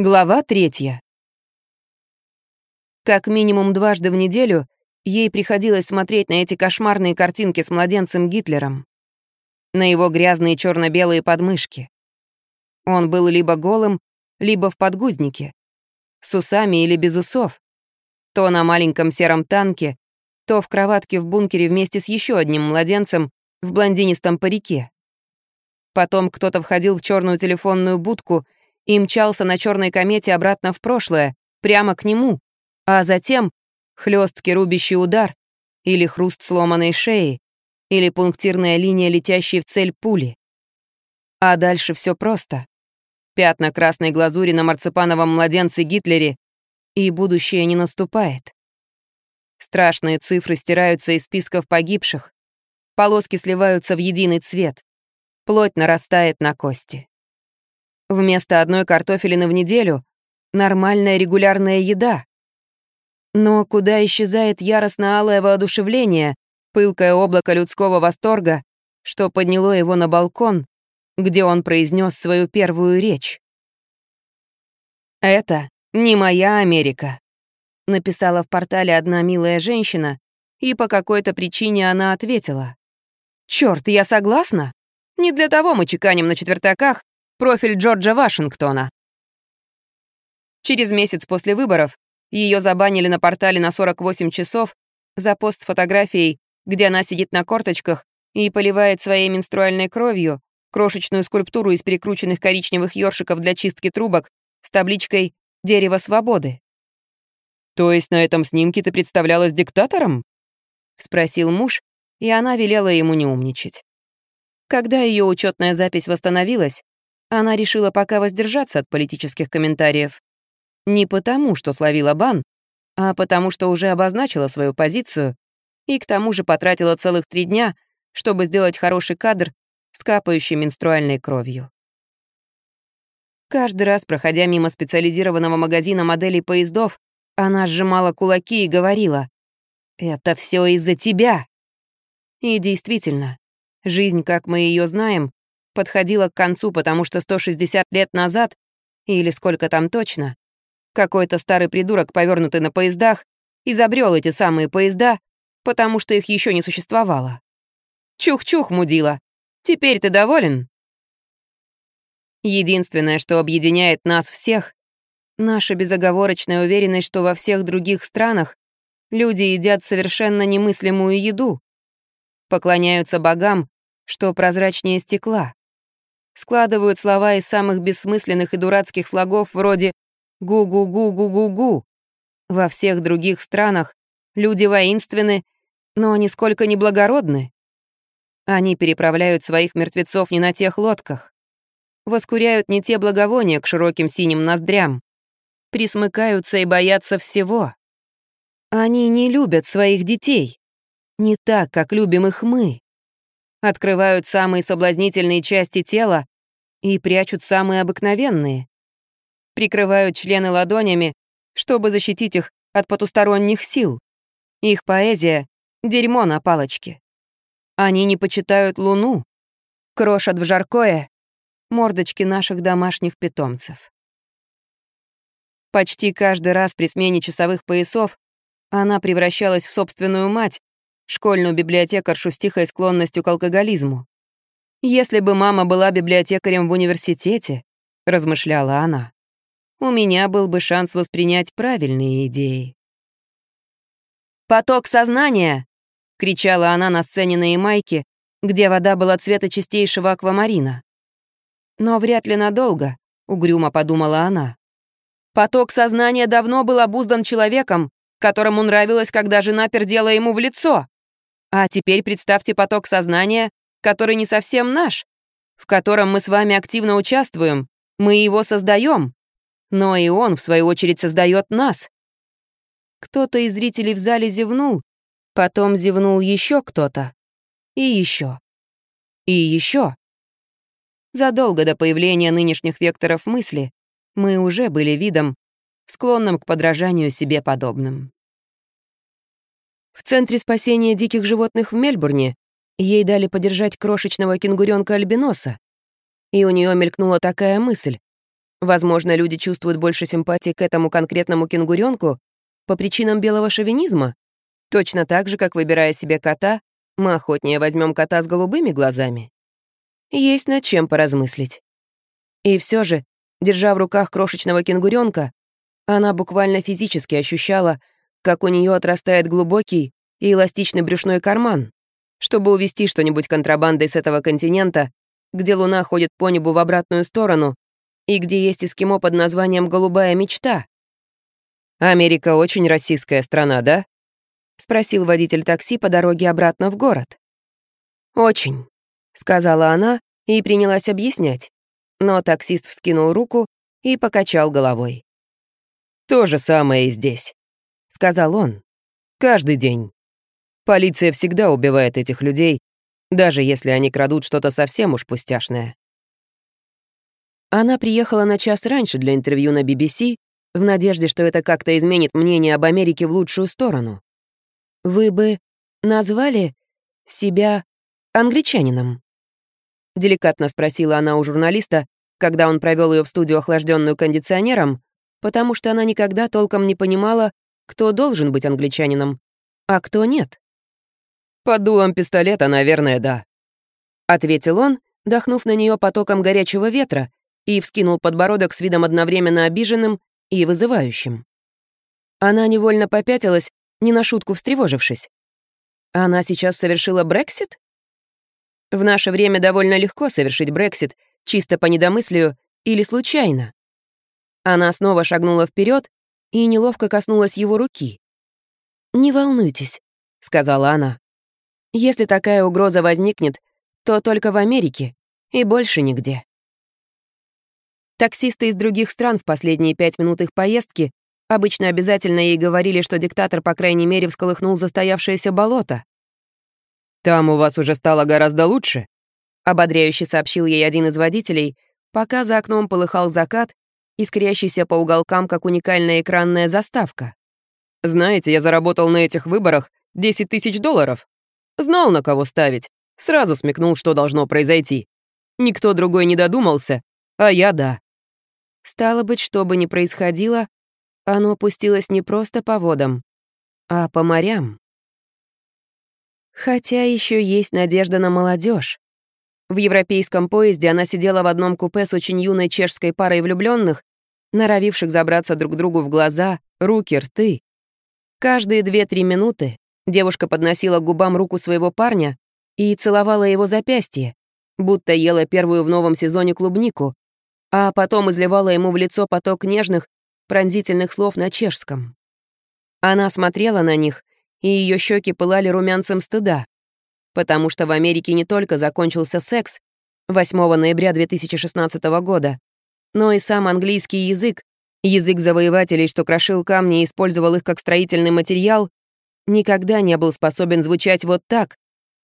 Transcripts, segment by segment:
Глава третья. Как минимум дважды в неделю ей приходилось смотреть на эти кошмарные картинки с младенцем Гитлером, на его грязные черно белые подмышки. Он был либо голым, либо в подгузнике, с усами или без усов, то на маленьком сером танке, то в кроватке в бункере вместе с еще одним младенцем в блондинистом парике. Потом кто-то входил в черную телефонную будку — и мчался на черной комете обратно в прошлое, прямо к нему, а затем хлесткий рубящий удар или хруст сломанной шеи, или пунктирная линия, летящей в цель пули. А дальше все просто. Пятна красной глазури на марципановом младенце Гитлере, и будущее не наступает. Страшные цифры стираются из списков погибших, полоски сливаются в единый цвет, плоть нарастает на кости. Вместо одной картофелины в неделю — нормальная регулярная еда. Но куда исчезает яростно-алое воодушевление, пылкое облако людского восторга, что подняло его на балкон, где он произнес свою первую речь? «Это не моя Америка», — написала в портале одна милая женщина, и по какой-то причине она ответила. «Чёрт, я согласна. Не для того мы чеканим на четвертаках, профиль Джорджа Вашингтона. Через месяц после выборов ее забанили на портале на 48 часов за пост с фотографией, где она сидит на корточках и поливает своей менструальной кровью крошечную скульптуру из перекрученных коричневых ёршиков для чистки трубок с табличкой «Дерево свободы». «То есть на этом снимке ты представлялась диктатором?» — спросил муж, и она велела ему не умничать. Когда ее учетная запись восстановилась, она решила пока воздержаться от политических комментариев. Не потому, что словила бан, а потому, что уже обозначила свою позицию и к тому же потратила целых три дня, чтобы сделать хороший кадр с капающей менструальной кровью. Каждый раз, проходя мимо специализированного магазина моделей поездов, она сжимала кулаки и говорила «Это все из-за тебя!» И действительно, жизнь, как мы ее знаем, подходила к концу, потому что 160 лет назад, или сколько там точно, какой-то старый придурок, повернутый на поездах, изобрел эти самые поезда, потому что их еще не существовало. Чух-чух, мудила, теперь ты доволен? Единственное, что объединяет нас всех, наша безоговорочная уверенность, что во всех других странах люди едят совершенно немыслимую еду, поклоняются богам, что прозрачнее стекла складывают слова из самых бессмысленных и дурацких слогов вроде «гу-гу-гу-гу-гу-гу». Во всех других странах люди воинственны, но они сколько не благородны. Они переправляют своих мертвецов не на тех лодках, воскуряют не те благовония к широким синим ноздрям, присмыкаются и боятся всего. Они не любят своих детей, не так, как любим их мы. Открывают самые соблазнительные части тела, и прячут самые обыкновенные. Прикрывают члены ладонями, чтобы защитить их от потусторонних сил. Их поэзия — дерьмо на палочке. Они не почитают луну, крошат в жаркое мордочки наших домашних питомцев. Почти каждый раз при смене часовых поясов она превращалась в собственную мать, школьную библиотекаршу с тихой склонностью к алкоголизму. «Если бы мама была библиотекарем в университете», — размышляла она, «у меня был бы шанс воспринять правильные идеи». «Поток сознания!» — кричала она на сцене на Ямайке, где вода была цвета чистейшего аквамарина. «Но вряд ли надолго», — угрюмо подумала она. «Поток сознания давно был обуздан человеком, которому нравилось, когда жена пердела ему в лицо. А теперь представьте поток сознания, который не совсем наш, в котором мы с вами активно участвуем, мы его создаем, но и он, в свою очередь, создает нас. Кто-то из зрителей в зале зевнул, потом зевнул еще кто-то. И еще. И еще. Задолго до появления нынешних векторов мысли мы уже были видом, склонным к подражанию себе подобным. В Центре спасения диких животных в Мельбурне Ей дали подержать крошечного кенгуренка-альбиноса. И у нее мелькнула такая мысль. Возможно, люди чувствуют больше симпатии к этому конкретному кенгуренку по причинам белого шовинизма. Точно так же, как выбирая себе кота, мы охотнее возьмем кота с голубыми глазами. Есть над чем поразмыслить. И все же, держа в руках крошечного кенгуренка, она буквально физически ощущала, как у нее отрастает глубокий и эластичный брюшной карман, чтобы увести что-нибудь контрабандой с этого континента, где Луна ходит по небу в обратную сторону и где есть эскимо под названием «Голубая мечта». «Америка очень российская страна, да?» — спросил водитель такси по дороге обратно в город. «Очень», — сказала она и принялась объяснять, но таксист вскинул руку и покачал головой. «То же самое и здесь», — сказал он. «Каждый день». Полиция всегда убивает этих людей, даже если они крадут что-то совсем уж пустяшное. Она приехала на час раньше для интервью на BBC в надежде, что это как-то изменит мнение об Америке в лучшую сторону. Вы бы назвали себя англичанином? Деликатно спросила она у журналиста, когда он провел ее в студию, охлажденную кондиционером, потому что она никогда толком не понимала, кто должен быть англичанином, а кто нет. «Под дулом пистолета, наверное, да», — ответил он, дохнув на нее потоком горячего ветра и вскинул подбородок с видом одновременно обиженным и вызывающим. Она невольно попятилась, не на шутку встревожившись. Она сейчас совершила Брексит? В наше время довольно легко совершить Брексит чисто по недомыслию или случайно. Она снова шагнула вперед и неловко коснулась его руки. «Не волнуйтесь», — сказала она. Если такая угроза возникнет, то только в Америке и больше нигде. Таксисты из других стран в последние пять минут их поездки обычно обязательно ей говорили, что диктатор, по крайней мере, всколыхнул застоявшееся болото. «Там у вас уже стало гораздо лучше», — ободряюще сообщил ей один из водителей, пока за окном полыхал закат, искрящийся по уголкам, как уникальная экранная заставка. «Знаете, я заработал на этих выборах 10 тысяч долларов». Знал, на кого ставить. Сразу смекнул, что должно произойти. Никто другой не додумался, а я да. Стало быть, что бы ни происходило, оно опустилось не просто по водам, а по морям. Хотя еще есть надежда на молодежь. В европейском поезде она сидела в одном купе с очень юной чешской парой влюбленных, норовивших забраться друг другу в глаза, руки, рты. Каждые две-три минуты Девушка подносила к губам руку своего парня и целовала его запястье, будто ела первую в новом сезоне клубнику, а потом изливала ему в лицо поток нежных, пронзительных слов на чешском. Она смотрела на них, и ее щеки пылали румянцем стыда, потому что в Америке не только закончился секс 8 ноября 2016 года, но и сам английский язык, язык завоевателей, что крошил камни и использовал их как строительный материал, никогда не был способен звучать вот так,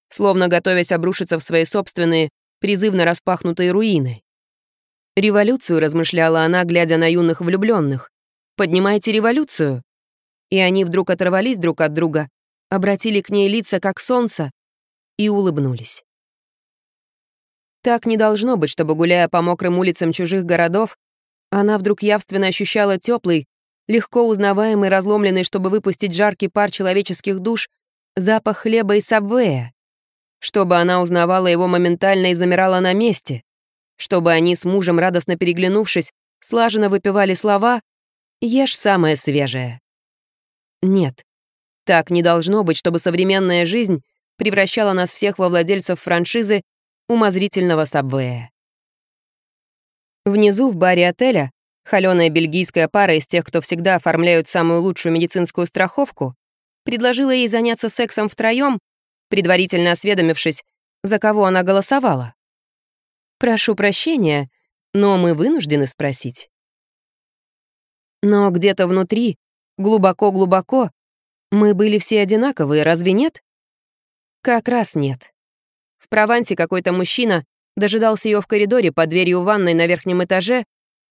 словно готовясь обрушиться в свои собственные, призывно распахнутые руины. «Революцию», — размышляла она, глядя на юных влюбленных. «Поднимайте революцию!» И они вдруг оторвались друг от друга, обратили к ней лица, как солнце, и улыбнулись. Так не должно быть, чтобы, гуляя по мокрым улицам чужих городов, она вдруг явственно ощущала теплый, легко узнаваемый, разломленный, чтобы выпустить жаркий пар человеческих душ, запах хлеба и сабвея. Чтобы она узнавала его моментально и замирала на месте. Чтобы они с мужем, радостно переглянувшись, слаженно выпивали слова «Ешь самое свежее». Нет, так не должно быть, чтобы современная жизнь превращала нас всех во владельцев франшизы умозрительного сабвея. Внизу, в баре отеля, холеная бельгийская пара из тех, кто всегда оформляют самую лучшую медицинскую страховку, предложила ей заняться сексом втроем, предварительно осведомившись, за кого она голосовала. «Прошу прощения, но мы вынуждены спросить». Но где-то внутри, глубоко-глубоко, мы были все одинаковые, разве нет? Как раз нет. В Провансе какой-то мужчина дожидался ее в коридоре под дверью ванной на верхнем этаже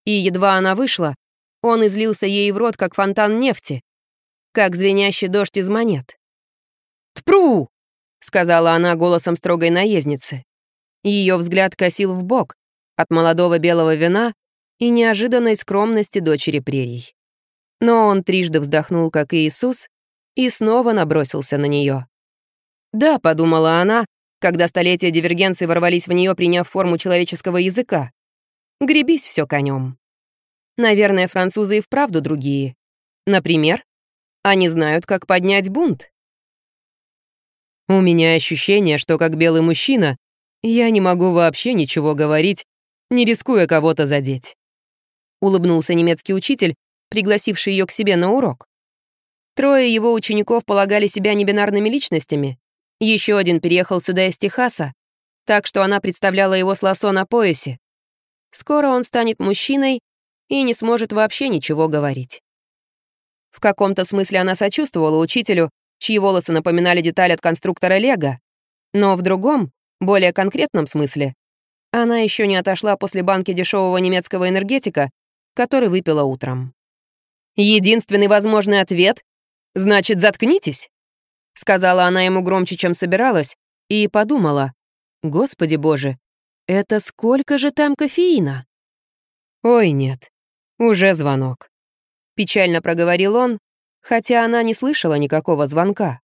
и едва она вышла, он излился ей в рот, как фонтан нефти, как звенящий дождь из монет. «Тпру!» — сказала она голосом строгой наездницы. Ее взгляд косил в бок от молодого белого вина и неожиданной скромности дочери прерий. Но он трижды вздохнул, как Иисус, и снова набросился на нее. «Да», — подумала она, когда столетия дивергенции ворвались в нее, приняв форму человеческого языка. Гребись все конем. Наверное, французы и вправду другие. Например, они знают, как поднять бунт. У меня ощущение, что как белый мужчина я не могу вообще ничего говорить, не рискуя кого-то задеть. Улыбнулся немецкий учитель, пригласивший ее к себе на урок. Трое его учеников полагали себя небинарными личностями. Еще один переехал сюда из Техаса, так что она представляла его с лосо на поясе. Скоро он станет мужчиной и не сможет вообще ничего говорить. В каком-то смысле она сочувствовала учителю, чьи волосы напоминали деталь от конструктора Лего, но в другом, более конкретном смысле, она еще не отошла после банки дешевого немецкого энергетика, который выпила утром. «Единственный возможный ответ — значит, заткнитесь!» Сказала она ему громче, чем собиралась, и подумала, «Господи боже, это сколько же там кофеина? Ой, нет. Уже звонок. Печально проговорил он, хотя она не слышала никакого звонка.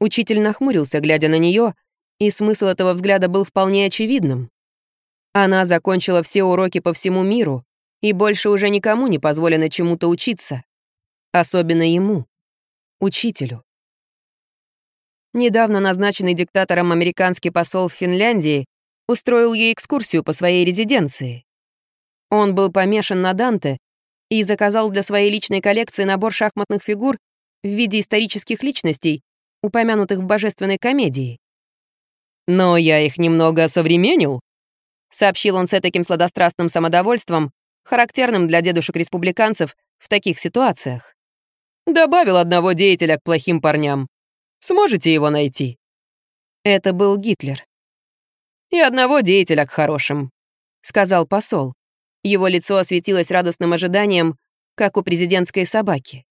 Учитель нахмурился, глядя на нее, и смысл этого взгляда был вполне очевидным. Она закончила все уроки по всему миру, и больше уже никому не позволено чему-то учиться. Особенно ему, учителю. Недавно назначенный диктатором американский посол в Финляндии устроил ей экскурсию по своей резиденции. Он был помешан на Данте и заказал для своей личной коллекции набор шахматных фигур в виде исторических личностей, упомянутых в божественной комедии. «Но я их немного осовременил», — сообщил он с таким сладострастным самодовольством, характерным для дедушек-республиканцев в таких ситуациях. «Добавил одного деятеля к плохим парням. Сможете его найти?» Это был Гитлер и одного деятеля к хорошим», — сказал посол. Его лицо осветилось радостным ожиданием, как у президентской собаки.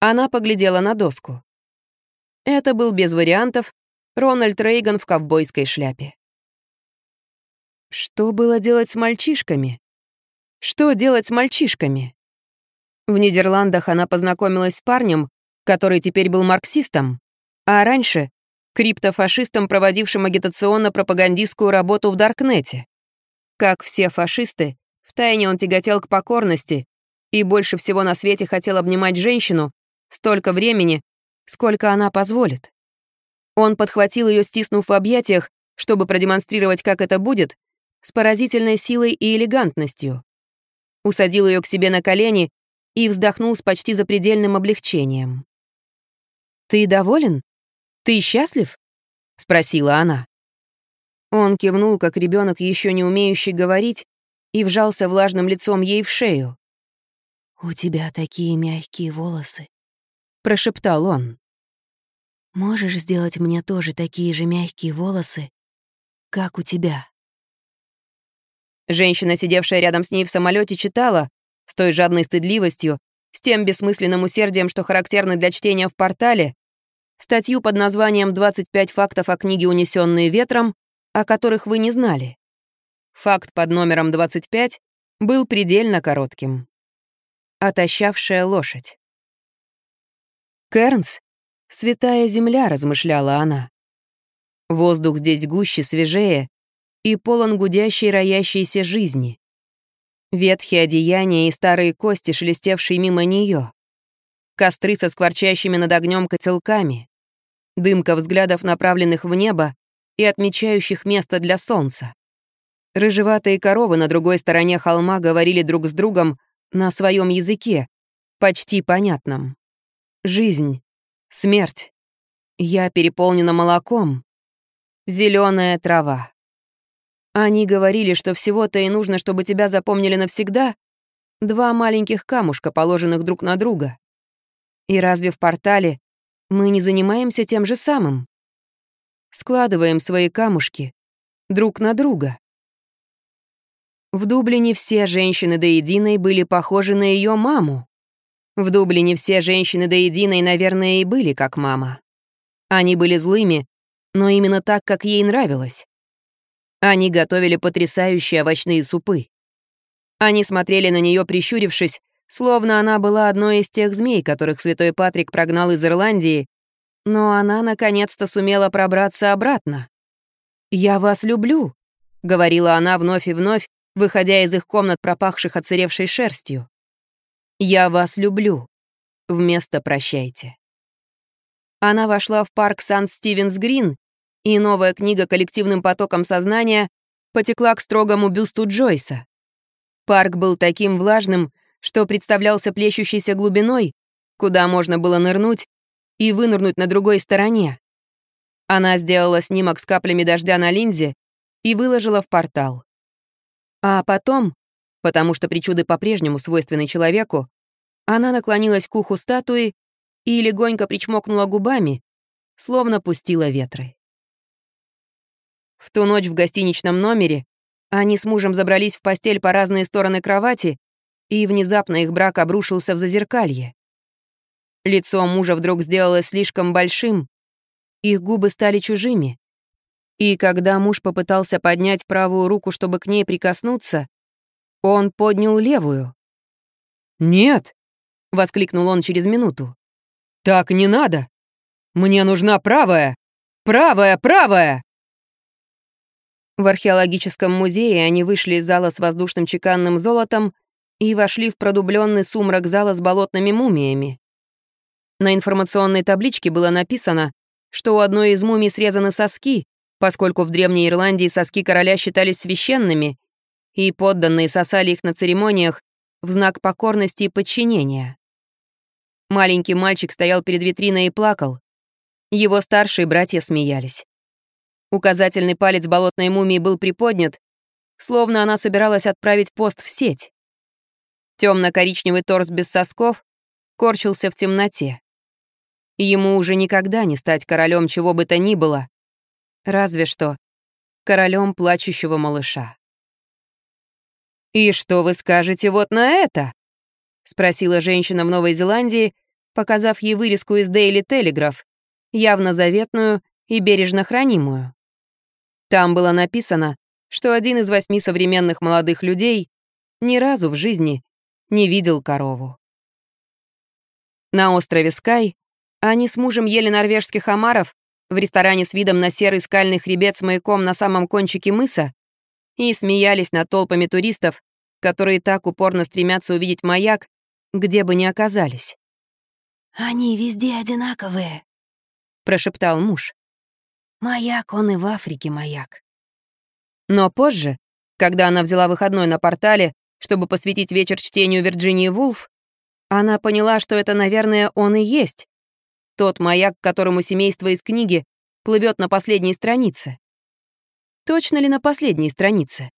Она поглядела на доску. Это был без вариантов Рональд Рейган в ковбойской шляпе. Что было делать с мальчишками? Что делать с мальчишками? В Нидерландах она познакомилась с парнем, который теперь был марксистом, а раньше криптофашистам, проводившим агитационно-пропагандистскую работу в Даркнете. Как все фашисты, втайне он тяготел к покорности и больше всего на свете хотел обнимать женщину столько времени, сколько она позволит. Он подхватил ее, стиснув в объятиях, чтобы продемонстрировать, как это будет, с поразительной силой и элегантностью. Усадил ее к себе на колени и вздохнул с почти запредельным облегчением. «Ты доволен?» «Ты счастлив?» — спросила она. Он кивнул, как ребенок, еще не умеющий говорить, и вжался влажным лицом ей в шею. «У тебя такие мягкие волосы», — прошептал он. «Можешь сделать мне тоже такие же мягкие волосы, как у тебя?» Женщина, сидевшая рядом с ней в самолете, читала с той жадной стыдливостью, с тем бессмысленным усердием, что характерно для чтения в портале, статью под названием «25 фактов о книге «Унесенные ветром», о которых вы не знали». Факт под номером 25 был предельно коротким. Отощавшая лошадь. Кернс — святая земля, размышляла она. Воздух здесь гуще, свежее и полон гудящей, роящейся жизни. Ветхие одеяния и старые кости, шелестевшие мимо нее. Костры со скворчащими над огнем котелками. Дымка взглядов, направленных в небо и отмечающих место для солнца. Рыжеватые коровы на другой стороне холма говорили друг с другом на своем языке, почти понятном. Жизнь, смерть. Я переполнена молоком. Зеленая трава. Они говорили, что всего-то и нужно, чтобы тебя запомнили навсегда, два маленьких камушка, положенных друг на друга. И разве в портале мы не занимаемся тем же самым. Складываем свои камушки друг на друга. В Дублине все женщины до единой были похожи на ее маму. В Дублине все женщины до единой, наверное, и были как мама. Они были злыми, но именно так, как ей нравилось. Они готовили потрясающие овощные супы. Они смотрели на нее, прищурившись, словно она была одной из тех змей, которых святой Патрик прогнал из Ирландии, но она наконец-то сумела пробраться обратно. «Я вас люблю», — говорила она вновь и вновь, выходя из их комнат, пропахших отсыревшей шерстью. «Я вас люблю. Вместо прощайте». Она вошла в парк Сан-Стивенс-Грин, и новая книга коллективным потоком сознания потекла к строгому бюсту Джойса. Парк был таким влажным, что представлялся плещущейся глубиной, куда можно было нырнуть и вынырнуть на другой стороне. Она сделала снимок с каплями дождя на линзе и выложила в портал. А потом, потому что причуды по-прежнему свойственны человеку, она наклонилась к уху статуи и легонько причмокнула губами, словно пустила ветры. В ту ночь в гостиничном номере они с мужем забрались в постель по разные стороны кровати и внезапно их брак обрушился в зазеркалье. Лицо мужа вдруг сделалось слишком большим, их губы стали чужими. И когда муж попытался поднять правую руку, чтобы к ней прикоснуться, он поднял левую. «Нет!» — воскликнул он через минуту. «Так не надо! Мне нужна правая! Правая, правая!» В археологическом музее они вышли из зала с воздушным чеканным золотом и вошли в продубленный сумрак зала с болотными мумиями. На информационной табличке было написано, что у одной из мумий срезаны соски, поскольку в Древней Ирландии соски короля считались священными, и подданные сосали их на церемониях в знак покорности и подчинения. Маленький мальчик стоял перед витриной и плакал. Его старшие братья смеялись. Указательный палец болотной мумии был приподнят, словно она собиралась отправить пост в сеть. Темно-коричневый торс без сосков корчился в темноте. Ему уже никогда не стать королем чего бы то ни было, разве что королем плачущего малыша. «И что вы скажете вот на это?» — спросила женщина в Новой Зеландии, показав ей вырезку из Daily Telegraph, явно заветную и бережно хранимую. Там было написано, что один из восьми современных молодых людей ни разу в жизни не видел корову. На острове Скай они с мужем ели норвежских омаров в ресторане с видом на серый скальный хребет с маяком на самом кончике мыса и смеялись над толпами туристов, которые так упорно стремятся увидеть маяк, где бы ни оказались. «Они везде одинаковые», — прошептал муж. «Маяк, он и в Африке маяк». Но позже, когда она взяла выходной на портале чтобы посвятить вечер чтению Вирджинии Вулф, она поняла, что это, наверное, он и есть. Тот маяк, которому семейство из книги плывет на последней странице. Точно ли на последней странице?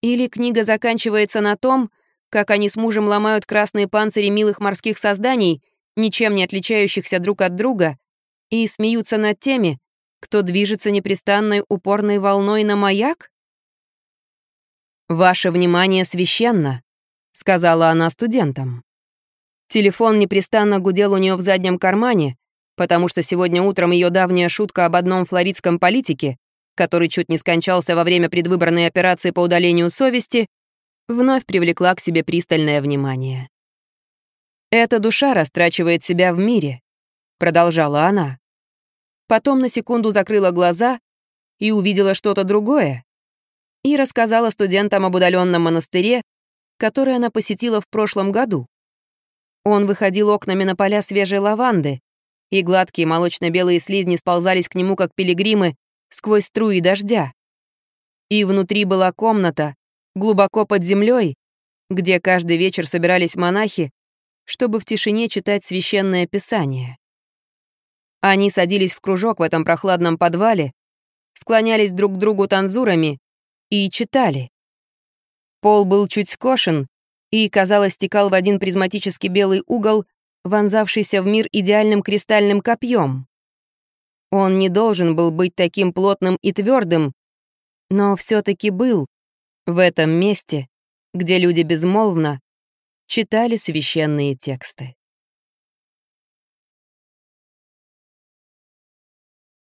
Или книга заканчивается на том, как они с мужем ломают красные панцири милых морских созданий, ничем не отличающихся друг от друга, и смеются над теми, кто движется непрестанной упорной волной на маяк? «Ваше внимание священно», — сказала она студентам. Телефон непрестанно гудел у нее в заднем кармане, потому что сегодня утром ее давняя шутка об одном флоридском политике, который чуть не скончался во время предвыборной операции по удалению совести, вновь привлекла к себе пристальное внимание. «Эта душа растрачивает себя в мире», — продолжала она. Потом на секунду закрыла глаза и увидела что-то другое, и рассказала студентам об удаленном монастыре, который она посетила в прошлом году. Он выходил окнами на поля свежей лаванды, и гладкие молочно-белые слизни сползались к нему, как пилигримы, сквозь струи дождя. И внутри была комната, глубоко под землей, где каждый вечер собирались монахи, чтобы в тишине читать священное писание. Они садились в кружок в этом прохладном подвале, склонялись друг к другу танзурами и читали. Пол был чуть скошен и, казалось, стекал в один призматический белый угол, вонзавшийся в мир идеальным кристальным копьем. Он не должен был быть таким плотным и твердым, но все-таки был в этом месте, где люди безмолвно читали священные тексты.